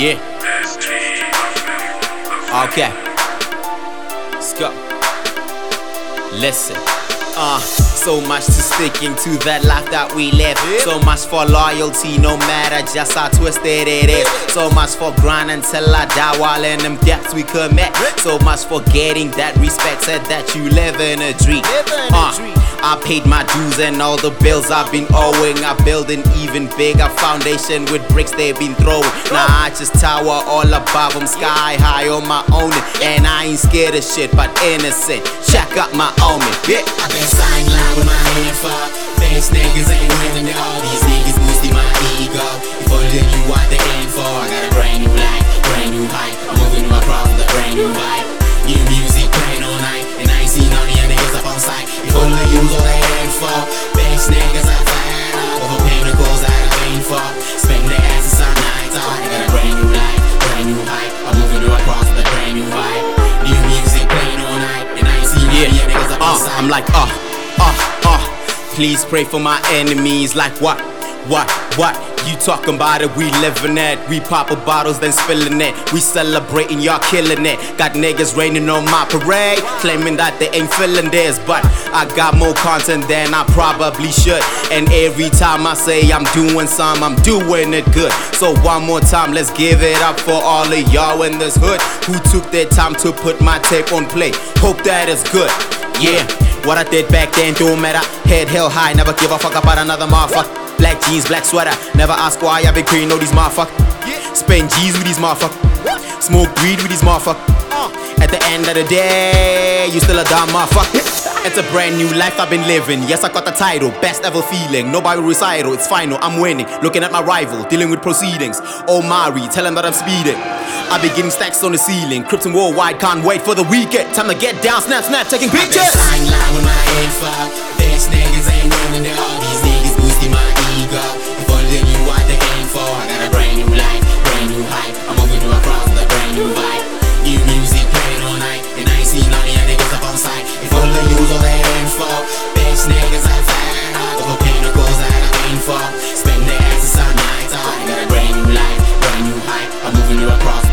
Yeah. Okay. Let's go. Listen. Uh, so much to sticking to that life that we live. So much for loyalty, no matter just how twisted it is. So much for grind until I die while in them depths we commit. So much for getting that respect, said that you live in a dream. Uh, I paid my dues and all the bills I've been owing. I build an even bigger foundation with bricks they've been throwing. Now I just tower all above them, sky high on my own. And I ain't scared of shit, but innocent. Check out my omen. Yeah. I've been signed line with my hand fuck. Fast niggas ain't winning at all. These niggas boosting my ego. If only you what they aim for. I got a brand new life, brand new hype. I'm moving to across with a brand new vibe. New music playing all night, and I ain't seen none of your niggas up on sight. If only you was all they aim for. Fast niggas are tired of the pinnacles I've been for. Spend their asses all night. Oh, I got a brand new life, brand new hype. I'm moving to across with a brand new vibe. New music playing all night, and I ain't seen none of your niggas up on Uh, sight. I'm like, uh, uh, uh. Please pray for my enemies. Like what? What? What? You talking about it? We living it. We poppin' bottles, then spilling it. We celebrating, y'all killing it. Got niggas raining on my parade, claiming that they ain't feeling this. But I got more content than I probably should. And every time I say I'm doing some, I'm doing it good. So one more time, let's give it up for all of y'all in this hood who took their time to put my tape on play. Hope that is good. Yeah, what I did back then don't matter. Head held high, never give a fuck about another motherfucker. Black jeans, black sweater. Never ask why I been green, all these motherfuckers. Spend G's with these motherfuckers. Smoke weed with these motherfuckers. At the end of the day, you still a dumb motherfucker. It's a brand new life I've been living. Yes, I got the title, best ever feeling. Nobody recital, it's final, I'm winning. Looking at my rival, dealing with proceedings. Oh, Mari, tell him that I'm speeding. I be getting stacks on the ceiling. Krypton worldwide, can't wait for the weekend. Time to get down, snap, snap, taking I've been pictures. with my head fucked. Fast niggas you across